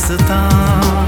दास्तां